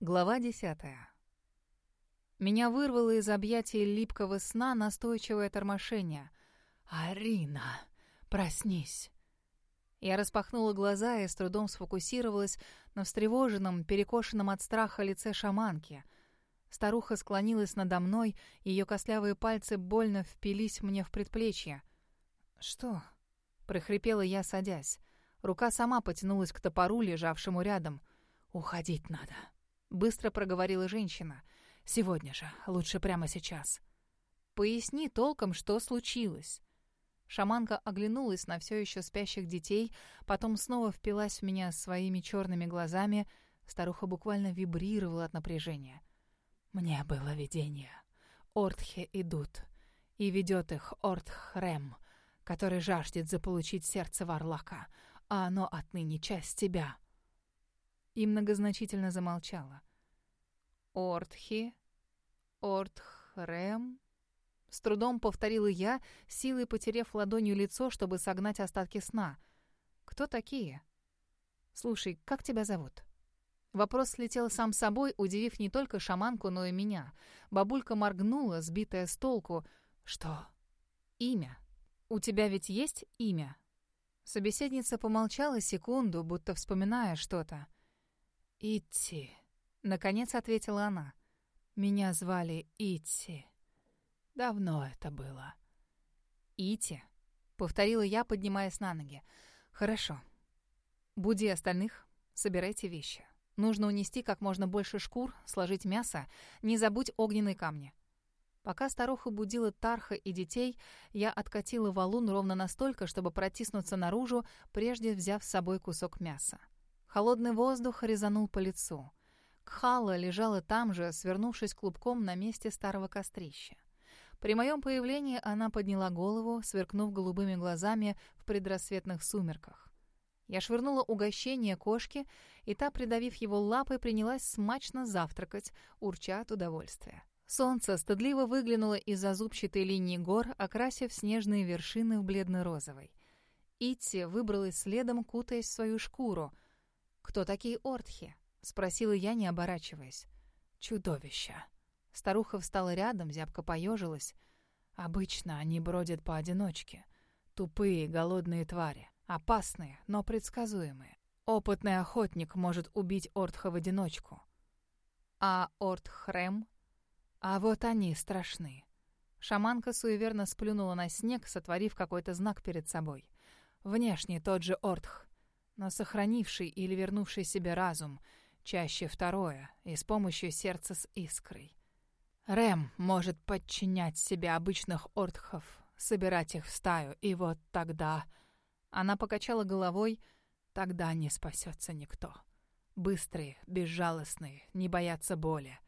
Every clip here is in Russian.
Глава десятая. Меня вырвало из объятий липкого сна настойчивое тормошение. «Арина, проснись!» Я распахнула глаза и с трудом сфокусировалась на встревоженном, перекошенном от страха лице шаманки. Старуха склонилась надо мной, ее костлявые пальцы больно впились мне в предплечье. «Что?» — прохрипела я, садясь. Рука сама потянулась к топору, лежавшему рядом. «Уходить надо», — быстро проговорила женщина. «Сегодня же, лучше прямо сейчас». «Поясни толком, что случилось». Шаманка оглянулась на все еще спящих детей, потом снова впилась в меня своими черными глазами. Старуха буквально вибрировала от напряжения. «Мне было видение. Ортхе идут, и ведет их Ортхрем, который жаждет заполучить сердце Варлака, а оно отныне часть тебя». И многозначительно замолчала. «Ортхи? Ортхрем?» С трудом повторила я, силой потерев ладонью лицо, чтобы согнать остатки сна. «Кто такие?» «Слушай, как тебя зовут?» Вопрос слетел сам собой, удивив не только шаманку, но и меня. Бабулька моргнула, сбитая с толку. «Что?» «Имя. У тебя ведь есть имя?» Собеседница помолчала секунду, будто вспоминая что-то. «Итти», — наконец ответила она. «Меня звали Итти». Давно это было. «Ити», — повторила я, поднимаясь на ноги. «Хорошо. Буди остальных, собирайте вещи. Нужно унести как можно больше шкур, сложить мясо, не забудь огненные камни». Пока старуха будила Тарха и детей, я откатила валун ровно настолько, чтобы протиснуться наружу, прежде взяв с собой кусок мяса. Холодный воздух резанул по лицу. Кхала лежала там же, свернувшись клубком на месте старого кострища. При моем появлении она подняла голову, сверкнув голубыми глазами в предрассветных сумерках. Я швырнула угощение кошке, и та, придавив его лапой, принялась смачно завтракать, урча от удовольствия. Солнце стыдливо выглянуло из-за зубчатой линии гор, окрасив снежные вершины в бледно-розовый. Итти выбралась следом, кутаясь в свою шкуру. «Кто такие Ортхи?» — спросила я, не оборачиваясь. «Чудовища», Старуха встала рядом, зябко поежилась. Обычно они бродят поодиночке. Тупые, голодные твари. Опасные, но предсказуемые. Опытный охотник может убить Ортха в одиночку. А Ортхрем? А вот они страшны. Шаманка суеверно сплюнула на снег, сотворив какой-то знак перед собой. Внешне тот же Ортх, но сохранивший или вернувший себе разум, чаще второе, и с помощью сердца с искрой. Рэм может подчинять себе обычных ортхов, собирать их в стаю, и вот тогда... Она покачала головой, тогда не спасется никто. Быстрые, безжалостные, не боятся боли.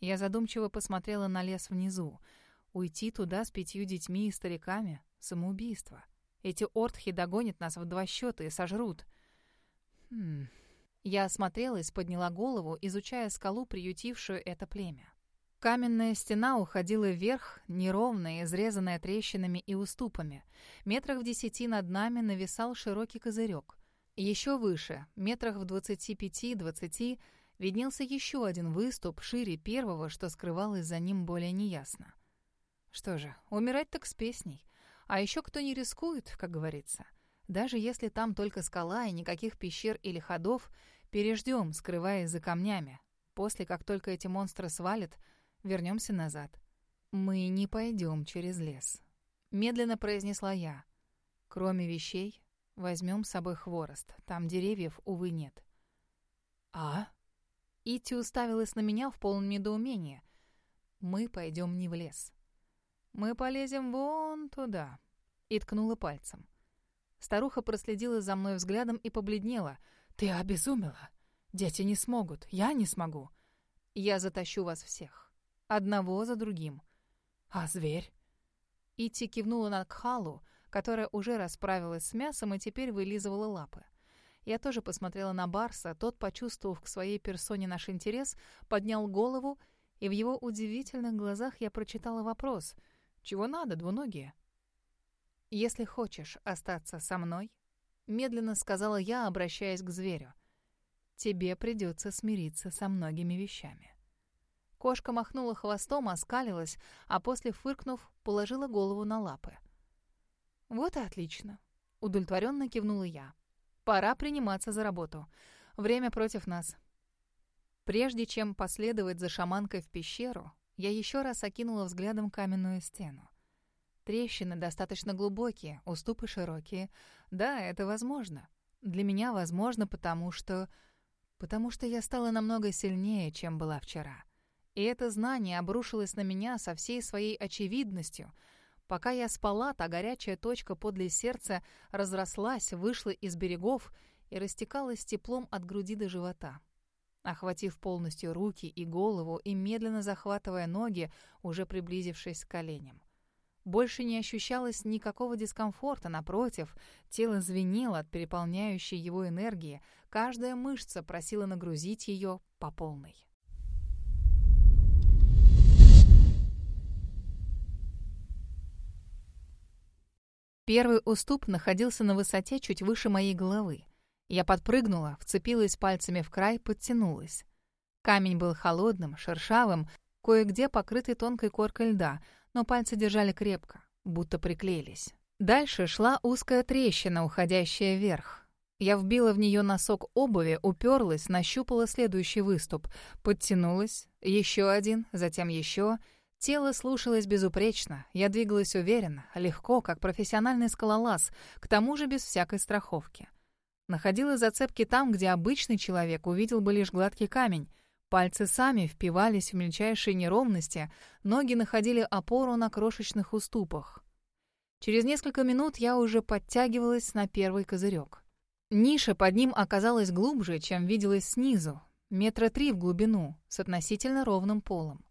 Я задумчиво посмотрела на лес внизу. Уйти туда с пятью детьми и стариками — самоубийство. Эти ортхи догонят нас в два счета и сожрут. Хм... Я осмотрелась, подняла голову, изучая скалу, приютившую это племя. Каменная стена уходила вверх, неровная, изрезанная трещинами и уступами. Метрах в десяти над нами нависал широкий козырек. Еще выше, метрах в двадцати пяти-двадцати, виднелся еще один выступ, шире первого, что скрывалось за ним более неясно. Что же, умирать так с песней. А еще кто не рискует, как говорится. Даже если там только скала и никаких пещер или ходов, переждем, скрываясь за камнями. После, как только эти монстры свалят — Вернемся назад. Мы не пойдем через лес. Медленно произнесла я. Кроме вещей, возьмем с собой хворост. Там деревьев, увы, нет. А? Ити уставилась на меня в полном недоумении. Мы пойдем не в лес. Мы полезем вон туда. И ткнула пальцем. Старуха проследила за мной взглядом и побледнела. «Ты обезумела! Дети не смогут, я не смогу. Я затащу вас всех. Одного за другим. А зверь? Ити кивнула на Кхалу, которая уже расправилась с мясом и теперь вылизывала лапы. Я тоже посмотрела на Барса, тот, почувствовав к своей персоне наш интерес, поднял голову, и в его удивительных глазах я прочитала вопрос «Чего надо, двуногие?» «Если хочешь остаться со мной», — медленно сказала я, обращаясь к зверю, — тебе придется смириться со многими вещами». Кошка махнула хвостом, оскалилась, а после, фыркнув, положила голову на лапы. «Вот и отлично», — удовлетворенно кивнула я. «Пора приниматься за работу. Время против нас». Прежде чем последовать за шаманкой в пещеру, я еще раз окинула взглядом каменную стену. Трещины достаточно глубокие, уступы широкие. Да, это возможно. Для меня возможно, потому что... Потому что я стала намного сильнее, чем была вчера. И это знание обрушилось на меня со всей своей очевидностью. Пока я спала, та горячая точка подле сердца разрослась, вышла из берегов и растекалась теплом от груди до живота. Охватив полностью руки и голову и медленно захватывая ноги, уже приблизившись к коленям. Больше не ощущалось никакого дискомфорта, напротив, тело звенело от переполняющей его энергии, каждая мышца просила нагрузить ее по полной. Первый уступ находился на высоте чуть выше моей головы. Я подпрыгнула, вцепилась пальцами в край, подтянулась. Камень был холодным, шершавым, кое-где покрытый тонкой коркой льда, но пальцы держали крепко, будто приклеились. Дальше шла узкая трещина, уходящая вверх. Я вбила в нее носок обуви, уперлась, нащупала следующий выступ, подтянулась, еще один, затем еще — Тело слушалось безупречно, я двигалась уверенно, легко, как профессиональный скалолаз, к тому же без всякой страховки. Находила зацепки там, где обычный человек увидел бы лишь гладкий камень. Пальцы сами впивались в мельчайшие неровности, ноги находили опору на крошечных уступах. Через несколько минут я уже подтягивалась на первый козырек. Ниша под ним оказалась глубже, чем виделась снизу, метра три в глубину, с относительно ровным полом.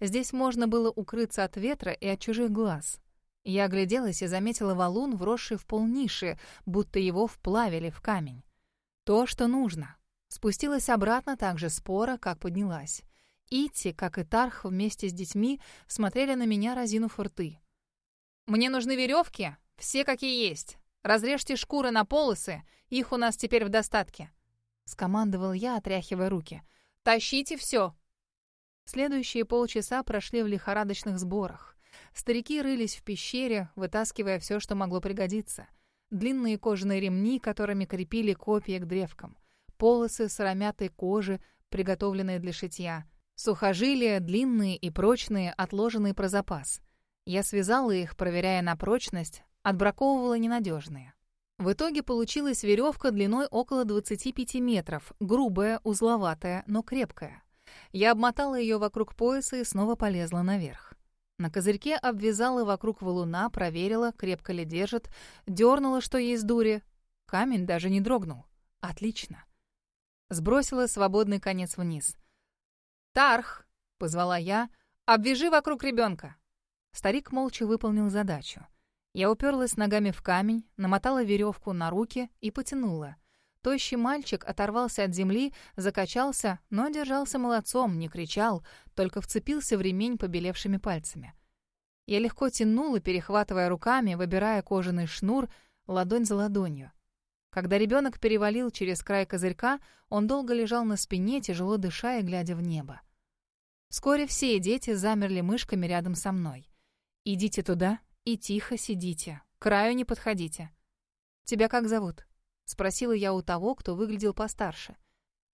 Здесь можно было укрыться от ветра и от чужих глаз. Я огляделась и заметила валун, вросший в пол ниши, будто его вплавили в камень. То, что нужно. Спустилась обратно так же спора, как поднялась. Ити, как и Тарх вместе с детьми, смотрели на меня, разинув рты. «Мне нужны веревки, все какие есть. Разрежьте шкуры на полосы, их у нас теперь в достатке», — скомандовал я, отряхивая руки. «Тащите все, Следующие полчаса прошли в лихорадочных сборах. Старики рылись в пещере, вытаскивая все, что могло пригодиться. Длинные кожаные ремни, которыми крепили копья к древкам. Полосы сыромятой кожи, приготовленные для шитья. Сухожилия, длинные и прочные, отложенные про запас. Я связала их, проверяя на прочность, отбраковывала ненадежные. В итоге получилась веревка длиной около 25 метров, грубая, узловатая, но крепкая. Я обмотала ее вокруг пояса и снова полезла наверх. На козырьке обвязала вокруг валуна, проверила, крепко ли держит, дернула, что есть дури. Камень даже не дрогнул. Отлично. Сбросила свободный конец вниз. «Тарх!» — позвала я. «Обвяжи вокруг ребенка!» Старик молча выполнил задачу. Я уперлась ногами в камень, намотала веревку на руки и потянула. Тощий мальчик оторвался от земли, закачался, но держался молодцом, не кричал, только вцепился в ремень побелевшими пальцами. Я легко тянула, перехватывая руками, выбирая кожаный шнур, ладонь за ладонью. Когда ребенок перевалил через край козырька, он долго лежал на спине, тяжело дыша и глядя в небо. Вскоре все дети замерли мышками рядом со мной. «Идите туда и тихо сидите, к краю не подходите. Тебя как зовут?» — спросила я у того, кто выглядел постарше.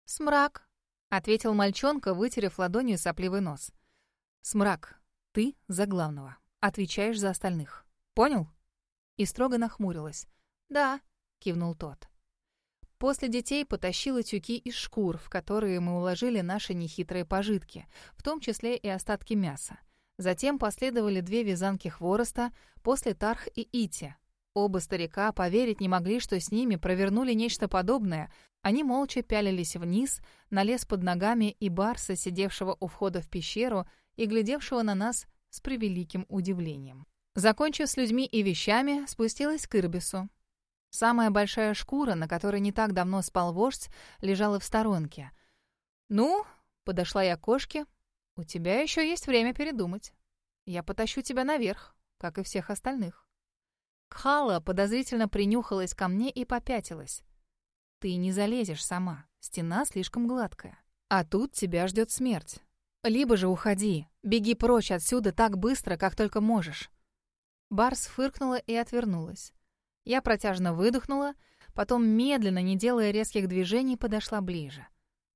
«Смрак», — ответил мальчонка, вытерев ладонью сопливый нос. «Смрак, ты за главного. Отвечаешь за остальных. Понял?» И строго нахмурилась. «Да», — кивнул тот. После детей потащила тюки из шкур, в которые мы уложили наши нехитрые пожитки, в том числе и остатки мяса. Затем последовали две вязанки хвороста, после тарх и ити, Оба старика поверить не могли, что с ними провернули нечто подобное. Они молча пялились вниз, на лес под ногами и барса, сидевшего у входа в пещеру и глядевшего на нас с превеликим удивлением. Закончив с людьми и вещами, спустилась к Ирбису. Самая большая шкура, на которой не так давно спал вождь, лежала в сторонке. «Ну», — подошла я к кошке, — «у тебя еще есть время передумать. Я потащу тебя наверх, как и всех остальных». Кхала подозрительно принюхалась ко мне и попятилась. Ты не залезешь сама, стена слишком гладкая. А тут тебя ждет смерть. Либо же уходи, беги прочь отсюда так быстро, как только можешь». Барс фыркнула и отвернулась. Я протяжно выдохнула, потом, медленно, не делая резких движений, подошла ближе.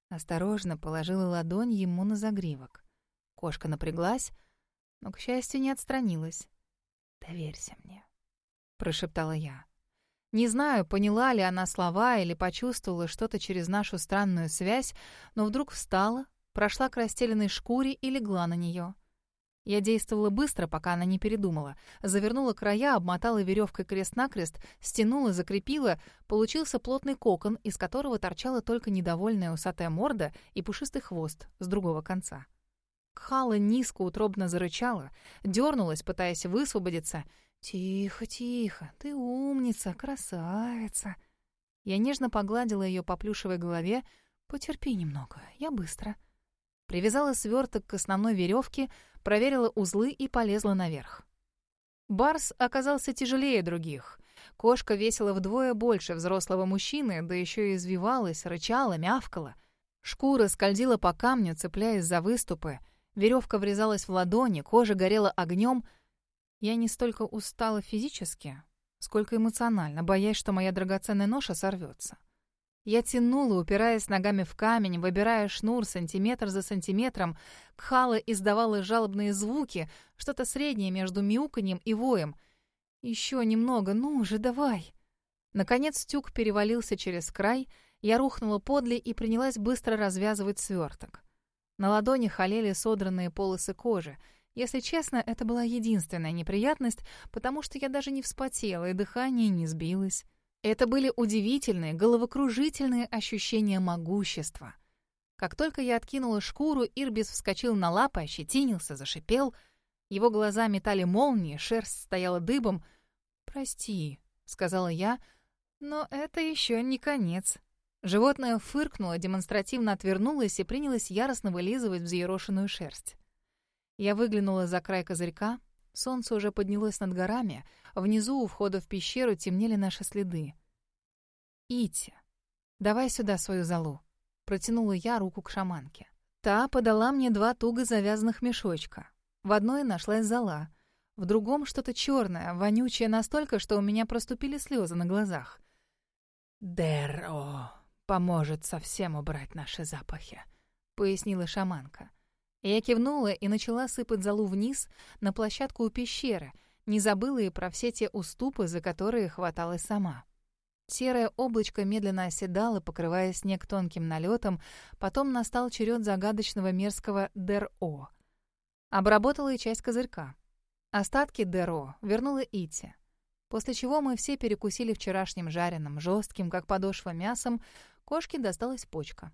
Осторожно положила ладонь ему на загривок. Кошка напряглась, но, к счастью, не отстранилась. «Доверься мне», — прошептала я. Не знаю, поняла ли она слова или почувствовала что-то через нашу странную связь, но вдруг встала, прошла к расстеленной шкуре и легла на нее. Я действовала быстро, пока она не передумала. Завернула края, обмотала веревкой крест-накрест, стянула, закрепила. Получился плотный кокон, из которого торчала только недовольная усатая морда и пушистый хвост с другого конца. Кхала низко утробно зарычала, дернулась, пытаясь высвободиться. «Тихо, тихо, ты умница, красавица!» Я нежно погладила ее по плюшевой голове. «Потерпи немного, я быстро». Привязала сверток к основной веревке, проверила узлы и полезла наверх. Барс оказался тяжелее других. Кошка весила вдвое больше взрослого мужчины, да еще и извивалась, рычала, мявкала. Шкура скользила по камню, цепляясь за выступы. Веревка врезалась в ладони, кожа горела огнем. Я не столько устала физически, сколько эмоционально, боясь, что моя драгоценная ноша сорвется. Я тянула, упираясь ногами в камень, выбирая шнур сантиметр за сантиметром. Кхала издавала жалобные звуки, что-то среднее между мяуканьем и воем. «Еще немного, ну же, давай!» Наконец тюк перевалился через край, я рухнула подле и принялась быстро развязывать сверток. На ладони халели содранные полосы кожи. Если честно, это была единственная неприятность, потому что я даже не вспотела, и дыхание не сбилось. Это были удивительные, головокружительные ощущения могущества. Как только я откинула шкуру, Ирбис вскочил на лапы, ощетинился, зашипел. Его глаза метали молнии, шерсть стояла дыбом. «Прости», — сказала я, — «но это еще не конец». Животное фыркнуло, демонстративно отвернулось и принялось яростно вылизывать взъерошенную шерсть. Я выглянула за край козырька. Солнце уже поднялось над горами, внизу у входа в пещеру темнели наши следы. «Ити, давай сюда свою залу», — протянула я руку к шаманке. Та подала мне два туго завязанных мешочка. В одной нашлась зала, в другом что-то черное, вонючее настолько, что у меня проступили слезы на глазах. «Деро поможет совсем убрать наши запахи», — пояснила шаманка. Я кивнула и начала сыпать залу вниз, на площадку у пещеры, не забыла и про все те уступы, за которые хваталась сама. Серое облачко медленно оседало, покрывая снег тонким налетом, потом настал черед загадочного мерзкого «Дер-О». Обработала и часть козырька. Остатки «Дер-О» вернула Ити. После чего мы все перекусили вчерашним жареным, жестким, как подошва мясом, кошке досталась почка.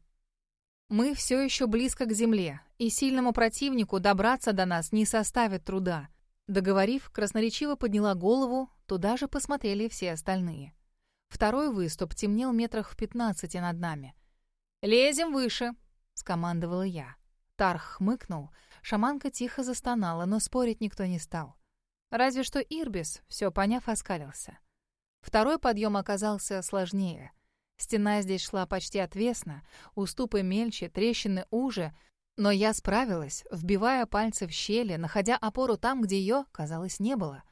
Мы все еще близко к земле, и сильному противнику добраться до нас не составит труда. Договорив, красноречиво подняла голову, туда же посмотрели все остальные. Второй выступ темнел метрах в пятнадцати над нами. «Лезем выше!» — скомандовала я. Тарх хмыкнул, шаманка тихо застонала, но спорить никто не стал. Разве что Ирбис, все поняв, оскалился. Второй подъем оказался сложнее — Стена здесь шла почти отвесно, уступы мельче, трещины уже, но я справилась, вбивая пальцы в щели, находя опору там, где ее, казалось, не было.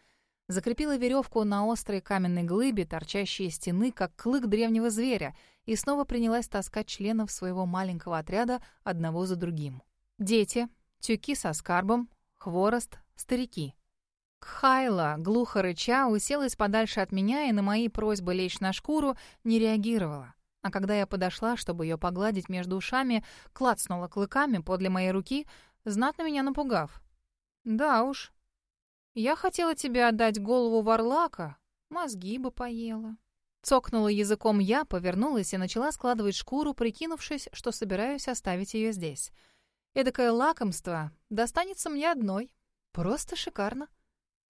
Закрепила веревку на острой каменной глыбе, торчащей из стены, как клык древнего зверя, и снова принялась таскать членов своего маленького отряда одного за другим. Дети, тюки со скарбом, хворост, старики. Кхайла, глухо рыча, уселась подальше от меня и на мои просьбы лечь на шкуру не реагировала. А когда я подошла, чтобы ее погладить между ушами, клацнула клыками подле моей руки, знатно меня напугав. «Да уж. Я хотела тебе отдать голову варлака, мозги бы поела». Цокнула языком я, повернулась и начала складывать шкуру, прикинувшись, что собираюсь оставить ее здесь. Эдакое лакомство достанется мне одной. Просто шикарно.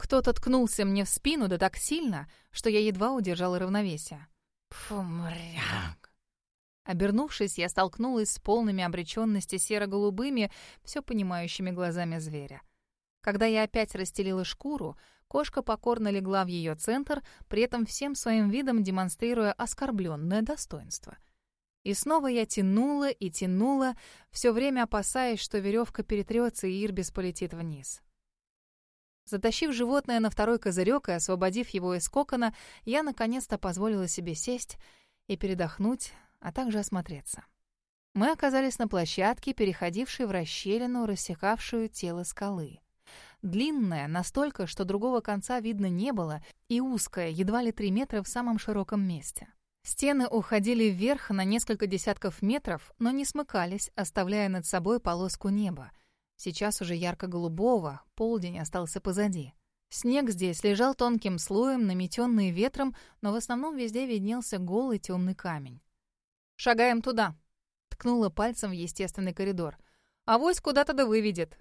Кто-то ткнулся мне в спину да так сильно, что я едва удержала равновесие. Фумряк. Обернувшись, я столкнулась с полными обреченности серо-голубыми, все понимающими глазами зверя. Когда я опять расстелила шкуру, Кошка покорно легла в ее центр, при этом всем своим видом демонстрируя оскорбленное достоинство. И снова я тянула и тянула, все время опасаясь, что веревка перетрется и Ирбис полетит вниз. Затащив животное на второй козырек и освободив его из кокона, я наконец-то позволила себе сесть и передохнуть, а также осмотреться. Мы оказались на площадке, переходившей в расщелину, рассекавшую тело скалы. Длинная, настолько, что другого конца видно не было, и узкая, едва ли три метра в самом широком месте. Стены уходили вверх на несколько десятков метров, но не смыкались, оставляя над собой полоску неба. Сейчас уже ярко-голубого, полдень остался позади. Снег здесь лежал тонким слоем, наметенный ветром, но в основном везде виднелся голый темный камень. «Шагаем туда!» — ткнула пальцем в естественный коридор. «Авось куда-то да выведет!»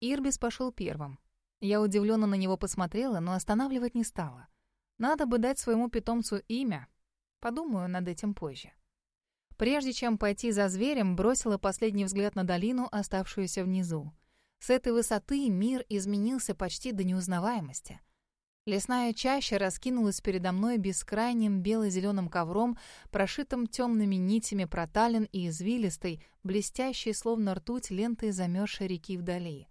Ирбис пошел первым. Я удивленно на него посмотрела, но останавливать не стала. Надо бы дать своему питомцу имя. Подумаю над этим позже. Прежде чем пойти за зверем, бросила последний взгляд на долину, оставшуюся внизу. С этой высоты мир изменился почти до неузнаваемости. Лесная чаща раскинулась передо мной бескрайним бело-зеленым ковром, прошитым темными нитями проталин и извилистой, блестящей, словно ртуть, лентой замерзшей реки вдали.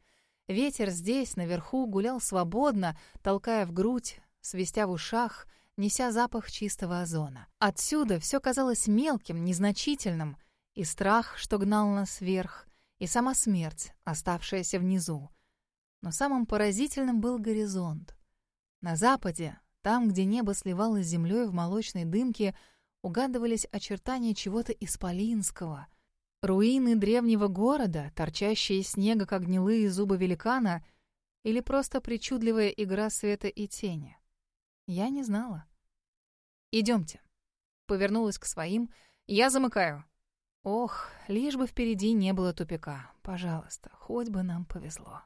Ветер здесь, наверху, гулял свободно, толкая в грудь, свистя в ушах, неся запах чистого озона. Отсюда все казалось мелким, незначительным, и страх, что гнал нас вверх, и сама смерть, оставшаяся внизу. Но самым поразительным был горизонт. На западе, там, где небо сливалось с землей в молочной дымке, угадывались очертания чего-то исполинского — Руины древнего города, торчащие из снега, как гнилые зубы великана, или просто причудливая игра света и тени? Я не знала. «Идемте». Повернулась к своим. «Я замыкаю». Ох, лишь бы впереди не было тупика. Пожалуйста, хоть бы нам повезло.